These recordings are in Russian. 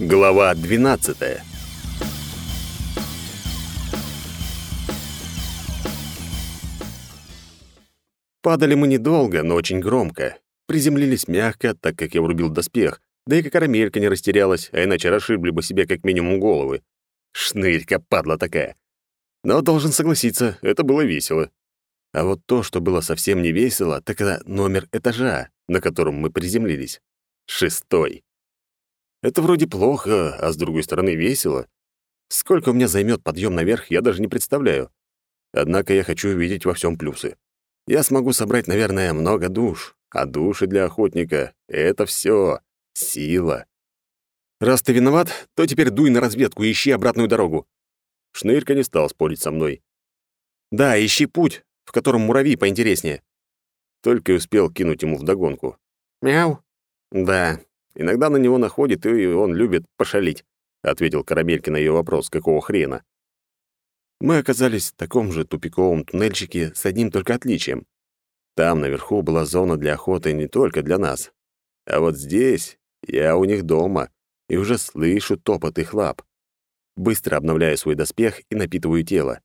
Глава 12. Падали мы недолго, но очень громко. Приземлились мягко, так как я врубил доспех, да и карамелька не растерялась, а иначе расшибли бы себе как минимум головы. Шнырька, падла такая. Но должен согласиться, это было весело. А вот то, что было совсем не весело, так это номер этажа, на котором мы приземлились. Шестой. Это вроде плохо, а с другой стороны весело. Сколько у меня займет подъем наверх, я даже не представляю. Однако я хочу увидеть во всем плюсы. Я смогу собрать, наверное, много душ, а души для охотника — это все сила. Раз ты виноват, то теперь дуй на разведку и ищи обратную дорогу. Шнырька не стал спорить со мной. Да, ищи путь, в котором муравьи поинтереснее. Только и успел кинуть ему вдогонку. Мяу. Да, Иногда на него находит, и он любит пошалить», — ответил Карамельки на ее вопрос, какого хрена. Мы оказались в таком же тупиковом туннельчике с одним только отличием. Там наверху была зона для охоты не только для нас. А вот здесь я у них дома и уже слышу топот их лап. Быстро обновляю свой доспех и напитываю тело.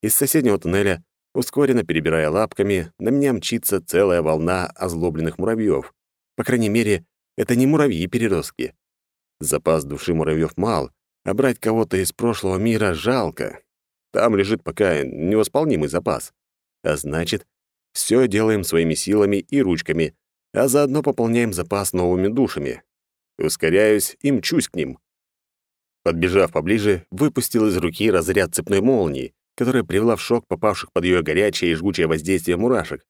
Из соседнего туннеля, ускоренно перебирая лапками, на меня мчится целая волна озлобленных муравьев. По крайней мере, это не муравьи-переростки. Запас души муравьев мал, а брать кого-то из прошлого мира жалко. Там лежит пока невосполнимый запас. А значит, все делаем своими силами и ручками, а заодно пополняем запас новыми душами. Ускоряюсь и мчусь к ним. Подбежав поближе, выпустил из руки разряд цепной молнии, которая привела в шок попавших под ее горячее и жгучее воздействие мурашек.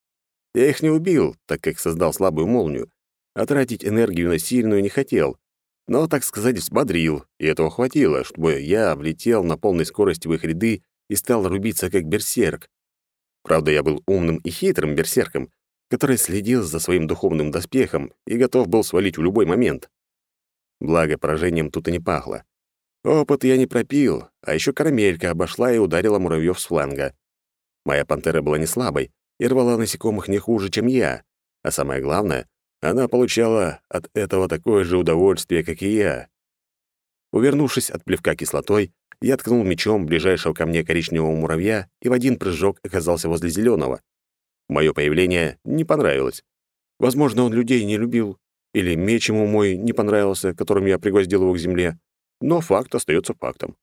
Я их не убил, так как создал слабую молнию, а тратить энергию на сильную не хотел, но, так сказать, взбодрил, и этого хватило, чтобы я влетел на полной скорости в их ряды и стал рубиться как берсерк. Правда, я был умным и хитрым берсерком, который следил за своим духовным доспехом и готов был свалить в любой момент. Благо, поражением тут и не пахло. Опыт я не пропил, а еще карамелька обошла и ударила муравьев с фланга. Моя пантера была не слабой и рвала насекомых не хуже, чем я. А самое главное, она получала от этого такое же удовольствие, как и я. Увернувшись от плевка кислотой, я ткнул мечом ближайшего ко мне коричневого муравья и в один прыжок оказался возле зеленого. Мое появление не понравилось. Возможно, он людей не любил, или меч ему мой не понравился, которым я пригвоздил его к земле, но факт остается фактом.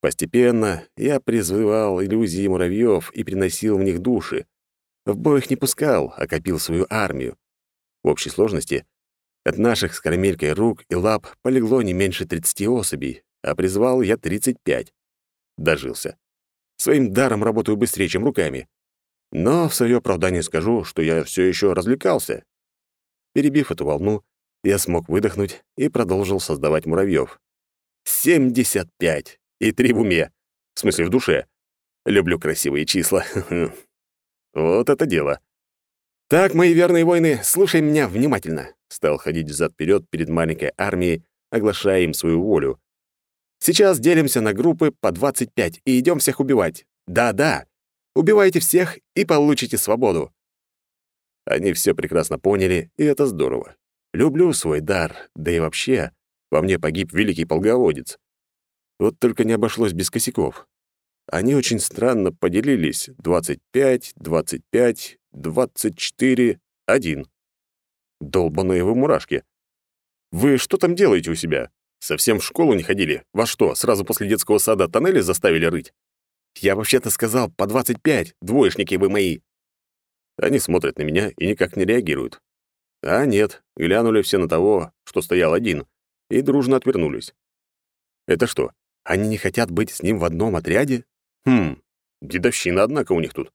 Постепенно я призывал иллюзии муравьев и приносил в них души. В бой их не пускал, а копил свою армию. В общей сложности от наших с карамелькой рук и лап полегло не меньше 30 особей, а призвал я 35. Дожился. Своим даром работаю быстрее, чем руками. Но в свое оправдание скажу, что я все еще развлекался. Перебив эту волну, я смог выдохнуть и продолжил создавать муравьев. 75! И три в уме. В смысле, в душе. Люблю красивые числа. Вот это дело. «Так, мои верные воины, слушай меня внимательно», — стал ходить взад-вперед перед маленькой армией, оглашая им свою волю. «Сейчас делимся на группы по 25 и идем всех убивать. Да-да, убивайте всех и получите свободу». Они все прекрасно поняли, и это здорово. Люблю свой дар, да и вообще, во мне погиб великий полководец. Вот только не обошлось без косяков. Они очень странно поделились. 25, 25, 24, 1. Долбаные вы мурашки. Вы что там делаете у себя? Совсем в школу не ходили? Во что, сразу после детского сада тоннели заставили рыть? Я вообще-то сказал по 25, двоечники вы мои. Они смотрят на меня и никак не реагируют. А нет, глянули все на того, что стоял один, и дружно отвернулись. Это что, они не хотят быть с ним в одном отряде? Хм, дедовщина, однако, у них тут.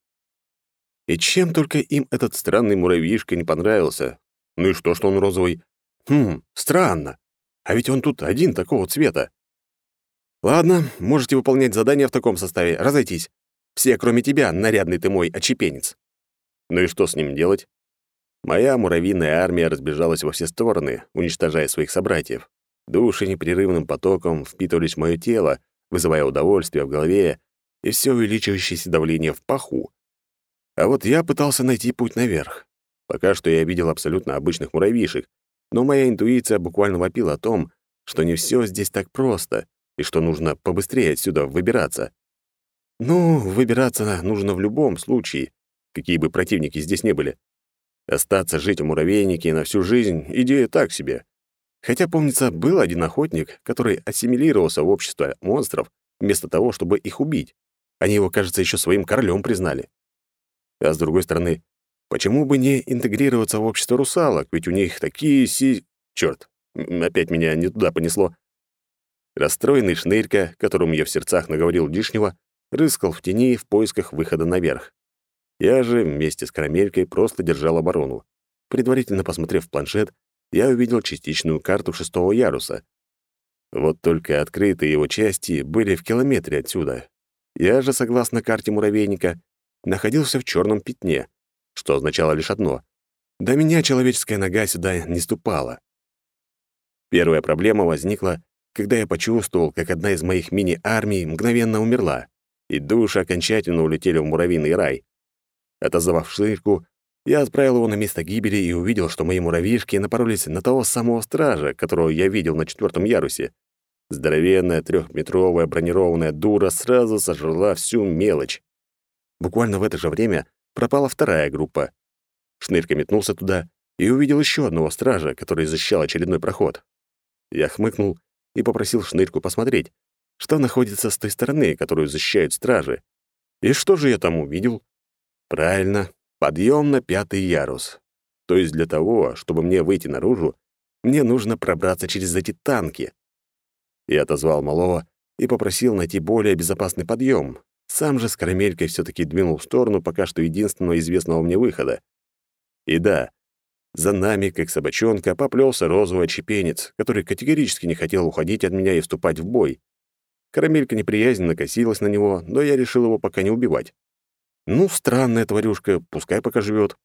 И чем только им этот странный муравьишка не понравился. Ну и что, что он розовый? Хм, странно. А ведь он тут один такого цвета. Ладно, можете выполнять задания в таком составе. Разойтись. Все, кроме тебя, нарядный ты мой очепенец. Ну и что с ним делать? Моя муравьиная армия разбежалась во все стороны, уничтожая своих собратьев. Души непрерывным потоком впитывались в мое тело, вызывая удовольствие в голове и все увеличивающееся давление в паху. А вот я пытался найти путь наверх. Пока что я видел абсолютно обычных муравьишек, но моя интуиция буквально вопила о том, что не все здесь так просто и что нужно побыстрее отсюда выбираться. Ну, выбираться нужно в любом случае, какие бы противники здесь не были. Остаться жить в муравейнике на всю жизнь — идея так себе. Хотя, помнится, был один охотник, который ассимилировался в общество монстров вместо того, чтобы их убить. Они его, кажется, еще своим королем признали. А с другой стороны, почему бы не интегрироваться в общество русалок, ведь у них такие си... Чёрт, опять меня не туда понесло. Расстроенный шнырька, которому я в сердцах наговорил лишнего, рыскал в тени в поисках выхода наверх. Я же вместе с карамелькой просто держал оборону. Предварительно посмотрев планшет, я увидел частичную карту шестого яруса. Вот только открытые его части были в километре отсюда. Я же, согласно карте муравейника, находился в черном пятне, что означало лишь одно — до меня человеческая нога сюда не ступала. Первая проблема возникла, когда я почувствовал, как одна из моих мини-армий мгновенно умерла, и души окончательно улетели в муравьиный рай. Отозвав ширку, я отправил его на место гибели и увидел, что мои муравьишки напоролись на того самого стража, которого я видел на четвертом ярусе. Здоровенная трехметровая бронированная дура сразу сожрала всю мелочь. Буквально в это же время пропала вторая группа. Шнырька метнулся туда и увидел еще одного стража, который защищал очередной проход. Я хмыкнул и попросил Шнырьку посмотреть, что находится с той стороны, которую защищают стражи. И что же я там увидел? Правильно, подъем на пятый ярус. То есть для того, чтобы мне выйти наружу, мне нужно пробраться через эти танки. Я отозвал малого и попросил найти более безопасный подъем. Сам же с карамелькой все таки двинул в сторону пока что единственного известного мне выхода. И да, за нами, как собачонка, поплелся розовый чепенец, который категорически не хотел уходить от меня и вступать в бой. Карамелька неприязненно косилась на него, но я решил его пока не убивать. Ну, странная тварюшка, пускай пока живет.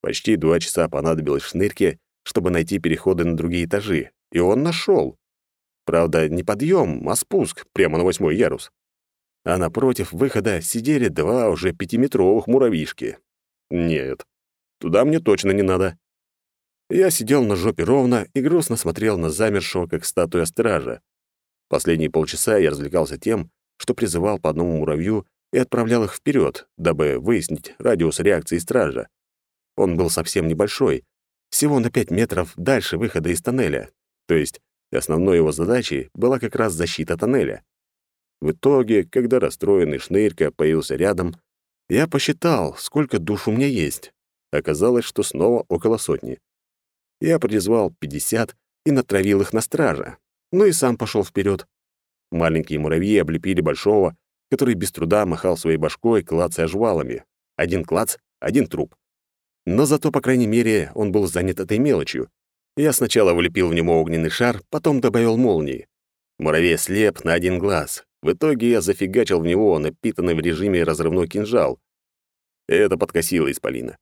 Почти два часа понадобилось шнырке, чтобы найти переходы на другие этажи, и он нашел. Правда, не подъем, а спуск прямо на восьмой ярус. А напротив выхода сидели два уже пятиметровых муравьишки. Нет, туда мне точно не надо. Я сидел на жопе ровно и грустно смотрел на замершего, как статуя стража. Последние полчаса я развлекался тем, что призывал по одному муравью и отправлял их вперед, дабы выяснить радиус реакции стража. Он был совсем небольшой, всего на пять метров дальше выхода из тоннеля, то есть основной его задачей была как раз защита тоннеля. В итоге, когда расстроенный шнырька появился рядом, я посчитал, сколько душ у меня есть. Оказалось, что снова около сотни. Я призвал 50 и натравил их на стража. Ну и сам пошел вперед. Маленькие муравьи облепили большого, который без труда махал своей башкой, клацая жвалами. Один клац, один труп. Но зато, по крайней мере, он был занят этой мелочью. Я сначала влепил в него огненный шар, потом добавил молнии. Муравей слеп на один глаз. В итоге я зафигачил в него напитанный в режиме разрывной кинжал. Это подкосило исполина.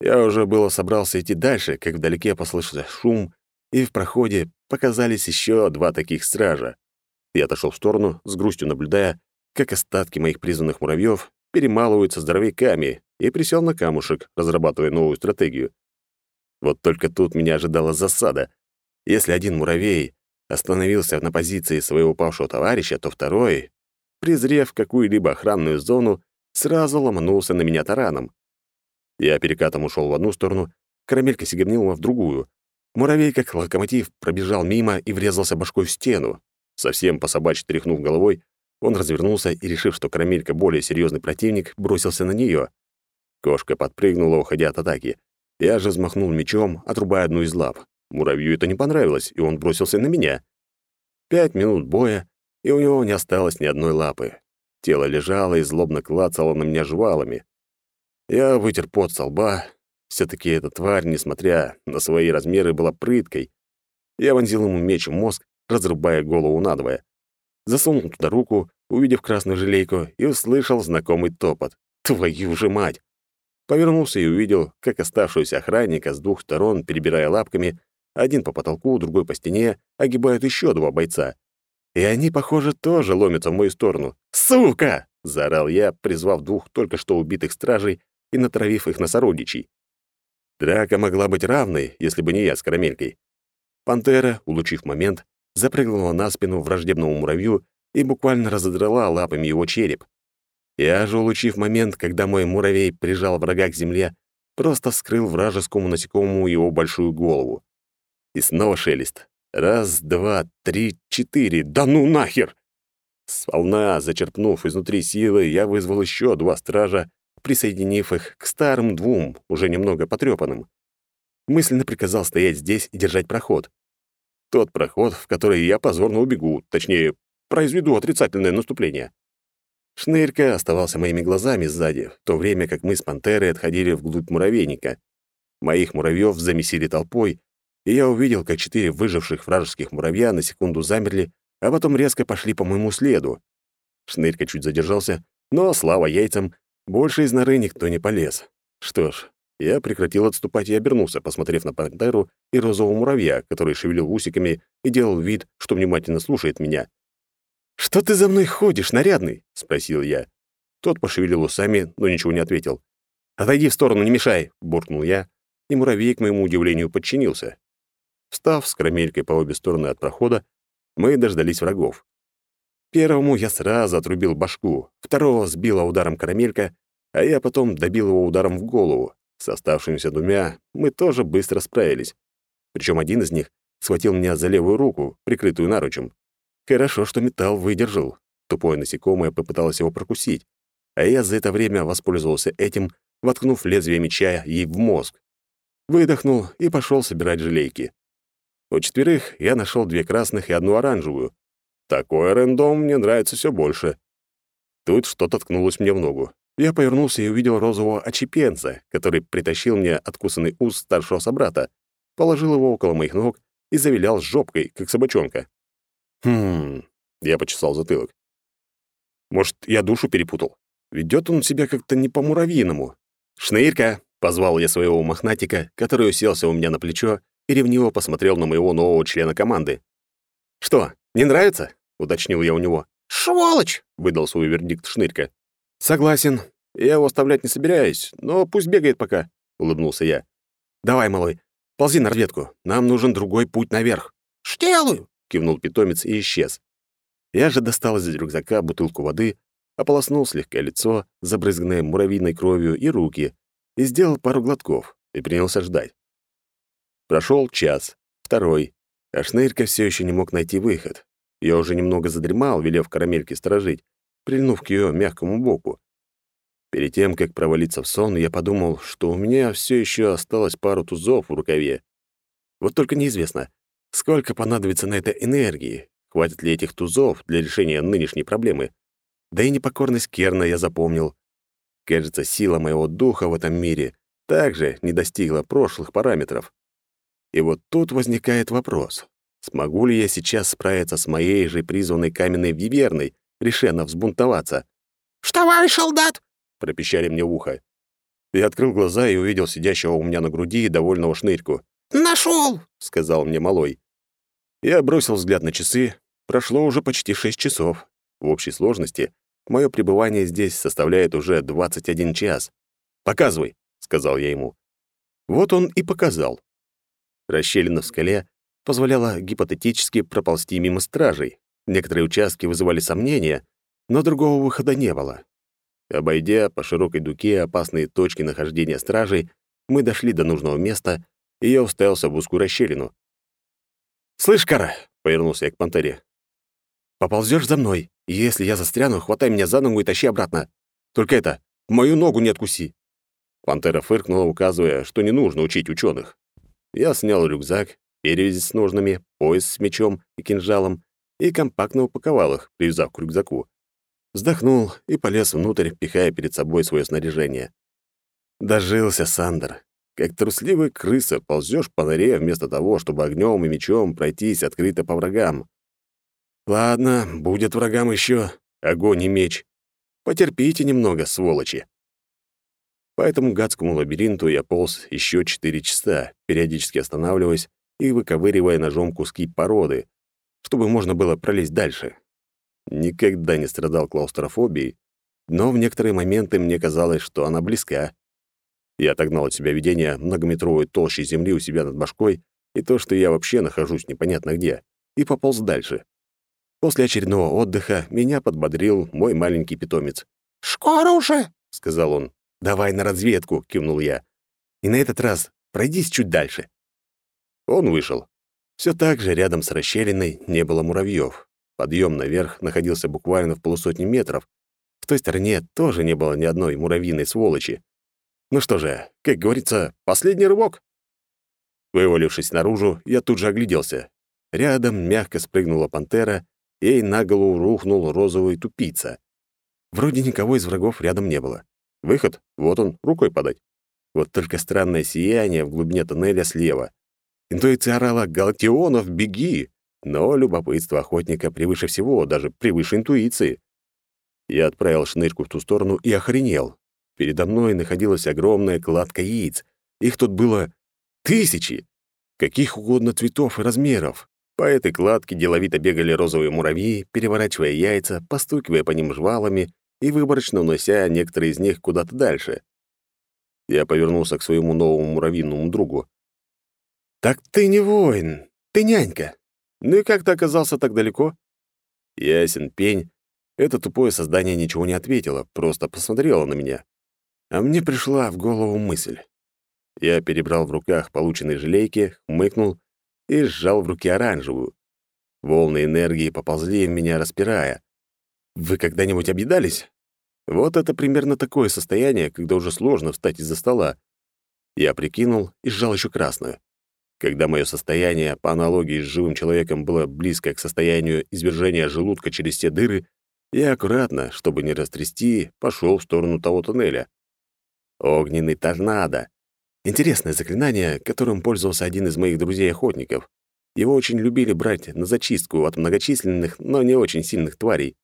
Я уже было собрался идти дальше, как вдалеке послышался шум, и в проходе показались еще два таких стража. Я отошел в сторону, с грустью наблюдая, как остатки моих призванных муравьев перемалываются здоровяками, и присел на камушек, разрабатывая новую стратегию. Вот только тут меня ожидала засада. Если один муравей остановился на позиции своего упавшего товарища, то второй, презрев какую-либо охранную зону, сразу ломанулся на меня тараном. Я перекатом ушел в одну сторону, карамелька сигнала в другую. Муравей, как локомотив, пробежал мимо и врезался башкой в стену. Совсем по собачьи тряхнув головой, он развернулся и, решив, что карамелька более серьезный противник, бросился на нее. Кошка подпрыгнула, уходя от атаки. Я же взмахнул мечом, отрубая одну из лап. Муравью это не понравилось, и он бросился на меня. Пять минут боя, и у него не осталось ни одной лапы. Тело лежало и злобно клацало на меня жвалами. Я вытер пот со лба. все таки эта тварь, несмотря на свои размеры, была прыткой. Я вонзил ему меч в мозг, разрубая голову надвое. Засунул туда руку, увидев красную желейку, и услышал знакомый топот. Твою же мать! Повернулся и увидел, как оставшуюся охранника с двух сторон, перебирая лапками, один по потолку, другой по стене, огибают еще два бойца. И они, похоже, тоже ломятся в мою сторону. «Сука!» — заорал я, призвав двух только что убитых стражей и натравив их на сородичей. Драка могла быть равной, если бы не я с карамелькой. Пантера, улучив момент, запрыгнула на спину враждебному муравью и буквально разодрала лапами его череп. Я же, улучив момент, когда мой муравей прижал врага к земле, просто вскрыл вражескому насекомому его большую голову. И снова шелест. Раз, два, три, четыре. Да ну нахер! С волна, зачерпнув изнутри силы, я вызвал еще два стража, присоединив их к старым двум, уже немного потрепанным. Мысленно приказал стоять здесь и держать проход. Тот проход, в который я позорно убегу, точнее, произведу отрицательное наступление. Шнырька оставался моими глазами сзади, в то время как мы с пантерой отходили вглубь муравейника. Моих муравьев замесили толпой, и я увидел, как четыре выживших вражеских муравья на секунду замерли, а потом резко пошли по моему следу. Шнырька чуть задержался, но, слава яйцам, больше из норы никто не полез. Что ж, я прекратил отступать и обернулся, посмотрев на пантеру и розового муравья, который шевелил усиками и делал вид, что внимательно слушает меня. «Что ты за мной ходишь, нарядный?» — спросил я. Тот пошевелил усами, но ничего не ответил. «Отойди в сторону, не мешай!» — буркнул я, и муравей, к моему удивлению, подчинился. Встав с карамелькой по обе стороны от прохода, мы дождались врагов. Первому я сразу отрубил башку, второго сбила ударом карамелька, а я потом добил его ударом в голову. С оставшимися двумя мы тоже быстро справились. Причем один из них схватил меня за левую руку, прикрытую наручем. Хорошо, что металл выдержал. Тупое насекомое попыталось его прокусить, а я за это время воспользовался этим, воткнув лезвие меча ей в мозг. Выдохнул и пошел собирать желейки. У четверых я нашел две красных и одну оранжевую. Такой рандом мне нравится все больше. Тут что-то ткнулось мне в ногу. Я повернулся и увидел розового очепенца, который притащил мне откусанный ус старшего собрата, положил его около моих ног и завилял с жопкой, как собачонка. Хм, я почесал затылок. Может, я душу перепутал? Ведет он себя как-то не по-муравьиному. «Шнырька!» — позвал я своего мохнатика, который уселся у меня на плечо и ревниво посмотрел на моего нового члена команды. «Что, не нравится?» — уточнил я у него. «Сволочь!» — выдал свой вердикт Шнырька. «Согласен. Я его оставлять не собираюсь, но пусть бегает пока», — улыбнулся я. «Давай, малой, ползи на разведку. Нам нужен другой путь наверх». «Сделаю!» Кивнул питомец и исчез. Я же достал из рюкзака бутылку воды, ополоснул слегка лицо, забрызганное муравьиной кровью, и руки, и сделал пару глотков, и принялся ждать. Прошел час, второй, а Шнырька все еще не мог найти выход. Я уже немного задремал, велев карамельке сторожить, прильнув к ее мягкому боку. Перед тем, как провалиться в сон, я подумал, что у меня все еще осталось пару тузов в рукаве. Вот только неизвестно, Сколько понадобится на это энергии? Хватит ли этих тузов для решения нынешней проблемы? Да и непокорность Керна я запомнил. Кажется, сила моего духа в этом мире также не достигла прошлых параметров. И вот тут возникает вопрос. Смогу ли я сейчас справиться с моей же призванной каменной виверной, решенно взбунтоваться? «Вставай, солдат!» — пропищали мне в ухо. Я открыл глаза и увидел сидящего у меня на груди довольного шнырьку. «Нашел!» — сказал мне малой. Я бросил взгляд на часы. Прошло уже почти шесть часов. В общей сложности мое пребывание здесь составляет уже 21 час. «Показывай», — сказал я ему. Вот он и показал. Расщелина в скале позволяла гипотетически проползти мимо стражей. Некоторые участки вызывали сомнения, но другого выхода не было. Обойдя по широкой дуге опасные точки нахождения стражей, мы дошли до нужного места, и я уставился в узкую расщелину. «Слышь, Кара!» — повернулся я к пантере. «Поползёшь за мной. Если я застряну, хватай меня за ногу и тащи обратно. Только это, мою ногу не откуси». Пантера фыркнула, указывая, что не нужно учить ученых. Я снял рюкзак, перевязь с ножнами, пояс с мечом и кинжалом и компактно упаковал их, привязав к рюкзаку. Вздохнул и полез внутрь, пихая перед собой свое снаряжение. Дожился Сандер. Как трусливая крыса ползёшь по норе вместо того, чтобы огнём и мечом пройтись открыто по врагам. Ладно, будет врагам ещё огонь и меч. Потерпите немного, сволочи. По этому гадскому лабиринту я полз ещё четыре часа, периодически останавливаясь и выковыривая ножом куски породы, чтобы можно было пролезть дальше. Никогда не страдал клаустрофобией, но в некоторые моменты мне казалось, что она близка. Я отогнал от себя видение многометровой толщи земли у себя над башкой и то, что я вообще нахожусь непонятно где. и пополз дальше. После очередного отдыха меня подбодрил мой маленький питомец. «Скоро уже!» — сказал он. «Давай на разведку!» — кивнул я. «И на этот раз пройдись чуть дальше». Он вышел. Все так же рядом с расщелиной не было муравьев. Подъем наверх находился буквально в полусотни метров. В той стороне тоже не было ни одной муравьиной сволочи. Ну что же, как говорится, последний рывок. Вывалившись наружу, я тут же огляделся. Рядом мягко спрыгнула пантера, ей на голову рухнул розовый тупица. Вроде никого из врагов рядом не было. Выход, вот он, рукой подать. Вот только странное сияние в глубине тоннеля слева. Интуиция орала «Галактионов, беги!» Но любопытство охотника превыше всего, даже превыше интуиции. Я отправил шнырьку в ту сторону и охренел. Передо мной находилась огромная кладка яиц. Их тут было тысячи. Каких угодно цветов и размеров. По этой кладке деловито бегали розовые муравьи, переворачивая яйца, постукивая по ним жвалами и выборочно унося некоторые из них куда-то дальше. Я повернулся к своему новому муравьиному другу. «Так ты не воин, ты нянька. Ну и как ты оказался так далеко?» Ясен пень. Это тупое создание ничего не ответило, просто посмотрело на меня. А мне пришла в голову мысль. Я перебрал в руках полученные желейки, хмыкнул и сжал в руке оранжевую. Волны энергии поползли в меня, распирая. Вы когда-нибудь объедались? Вот это примерно такое состояние, когда уже сложно встать из-за стола. Я прикинул и сжал еще красную. Когда мое состояние, по аналогии с живым человеком, было близко к состоянию извержения желудка через все дыры, я аккуратно, чтобы не растрясти, пошел в сторону того туннеля. Огненный торнадо. Интересное заклинание, которым пользовался один из моих друзей-охотников. Его очень любили брать на зачистку от многочисленных, но не очень сильных тварей.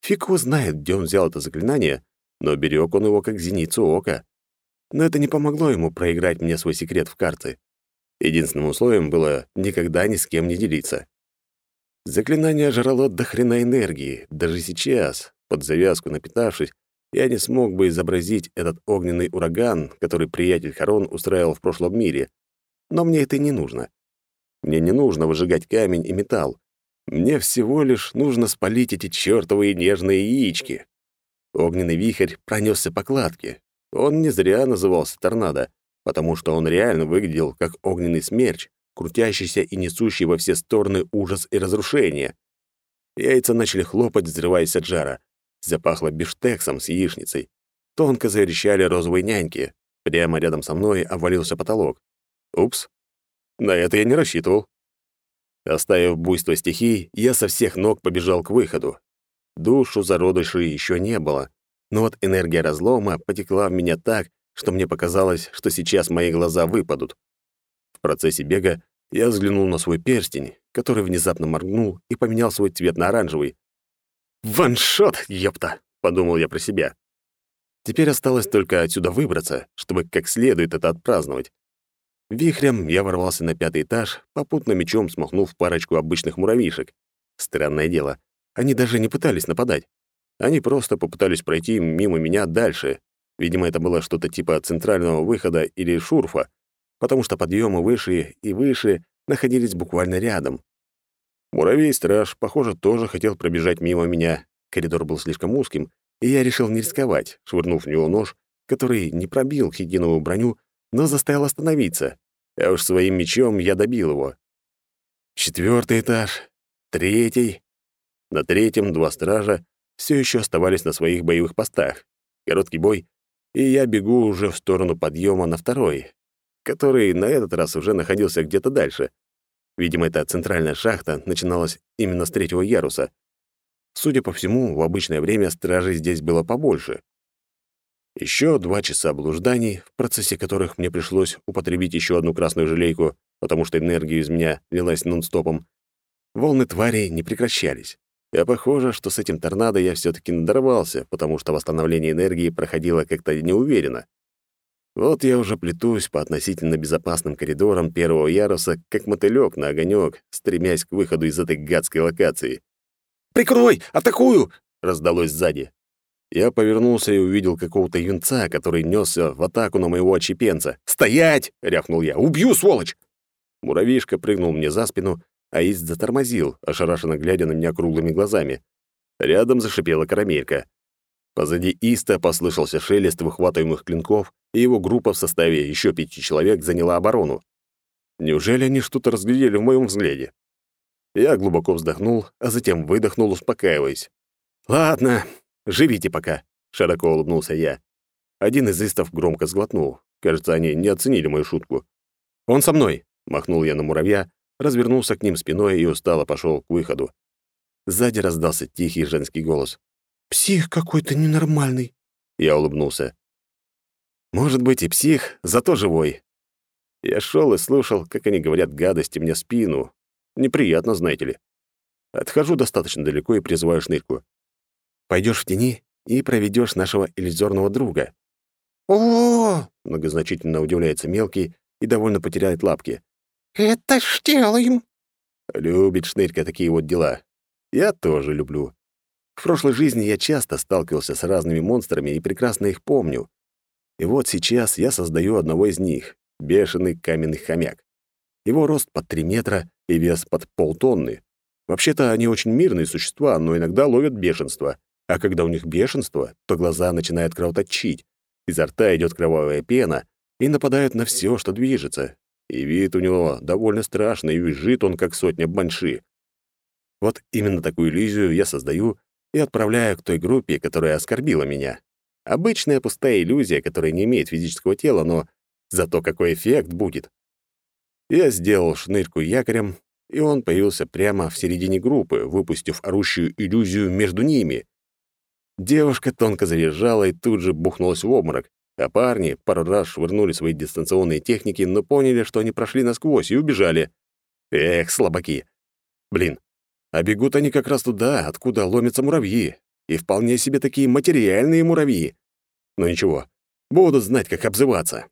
Фиг его знает, где он взял это заклинание, но берег он его как зеницу ока. Но это не помогло ему проиграть мне свой секрет в карты. Единственным условием было никогда ни с кем не делиться. Заклинание жрало до хрена энергии. Даже сейчас, под завязку напитавшись, я не смог бы изобразить этот огненный ураган, который приятель Харон устраивал в прошлом мире. Но мне это не нужно. Мне не нужно выжигать камень и металл. Мне всего лишь нужно спалить эти чёртовые нежные яички. Огненный вихрь пронесся по кладке. Он не зря назывался торнадо потому что он реально выглядел как огненный смерч, крутящийся и несущий во все стороны ужас и разрушение. Яйца начали хлопать, взрываясь от жара. Запахло биштексом с яичницей. Тонко заверещали розовые няньки. Прямо рядом со мной обвалился потолок. Упс. На это я не рассчитывал. Оставив буйство стихий, я со всех ног побежал к выходу. Душу зародышей еще не было, но вот энергия разлома потекла в меня так, что мне показалось, что сейчас мои глаза выпадут. В процессе бега я взглянул на свой перстень, который внезапно моргнул и поменял свой цвет на оранжевый. «Ваншот, ёпта!» — подумал я про себя. Теперь осталось только отсюда выбраться, чтобы как следует это отпраздновать. Вихрем я ворвался на пятый этаж, попутно мечом смахнув парочку обычных муравьишек. Странное дело, они даже не пытались нападать. Они просто попытались пройти мимо меня дальше, Видимо, это было что-то типа центрального выхода или шурфа, потому что подъемы выше и выше находились буквально рядом. Муравей-страж, похоже, тоже хотел пробежать мимо меня. Коридор был слишком узким, и я решил не рисковать, швырнув в него нож, который не пробил хитиновую броню, но заставил остановиться. А уж своим мечом я добил его. Четвертый этаж, третий. На третьем два стража все еще оставались на своих боевых постах. Короткий бой, и я бегу уже в сторону подъема на второй, который на этот раз уже находился где-то дальше. Видимо, эта центральная шахта начиналась именно с третьего яруса. Судя по всему, в обычное время стражей здесь было побольше. Еще два часа блужданий, в процессе которых мне пришлось употребить еще одну красную желейку, потому что энергия из меня лилась нон-стопом. Волны тварей не прекращались. А похоже, что с этим торнадо я все таки надорвался, потому что восстановление энергии проходило как-то неуверенно. Вот я уже плетусь по относительно безопасным коридорам первого яруса, как мотылёк на огонек, стремясь к выходу из этой гадской локации. «Прикрой! Атакую!» — раздалось сзади. Я повернулся и увидел какого-то юнца, который несся в атаку на моего отщепенца. «Стоять!» — рявкнул я. «Убью, сволочь!» Муравьишка прыгнул мне за спину, Аист затормозил, ошарашенно глядя на меня круглыми глазами. Рядом зашипела карамелька. Позади Иста послышался шелест выхватываемых клинков, и его группа в составе еще пяти человек заняла оборону. Неужели они что-то разглядели в моем взгляде? Я глубоко вздохнул, а затем выдохнул, успокаиваясь. «Ладно, живите пока», — широко улыбнулся я. Один из истов громко сглотнул. Кажется, они не оценили мою шутку. «Он со мной», — махнул я на муравья, развернулся к ним спиной и устало пошел к выходу. Сзади раздался тихий женский голос. «Псих какой-то ненормальный». Я улыбнулся. «Может быть и псих, зато живой». Я шел и слушал, как они говорят гадости мне в спину. Неприятно, знаете ли. Отхожу достаточно далеко и призываю шнырьку. Пойдешь в тени и проведешь нашего иллюзорного друга. О, многозначительно удивляется мелкий и довольно потеряет лапки. Это ж делаем. Любит шнырька такие вот дела. Я тоже люблю. В прошлой жизни я часто сталкивался с разными монстрами и прекрасно их помню. И вот сейчас я создаю одного из них — бешеный каменный хомяк. Его рост под 3 метра и вес под полтонны. Вообще-то они очень мирные существа, но иногда ловят бешенство. А когда у них бешенство, то глаза начинают кровоточить, изо рта идет кровавая пена, и нападают на все, что движется. И вид у него довольно страшный, и визжит он, как сотня банши. Вот именно такую иллюзию я создаю и отправляю к той группе, которая оскорбила меня. Обычная пустая иллюзия, которая не имеет физического тела, но зато какой эффект будет. Я сделал шнырьку якорем, и он появился прямо в середине группы, выпустив орущую иллюзию между ними. Девушка тонко завизжала и тут же бухнулась в обморок, а парни пару раз швырнули свои дистанционные техники, но поняли, что они прошли насквозь и убежали. Эх, слабаки. Блин, а бегут они как раз туда, откуда ломятся муравьи. И вполне себе такие материальные муравьи. Но ничего, будут знать, как обзываться.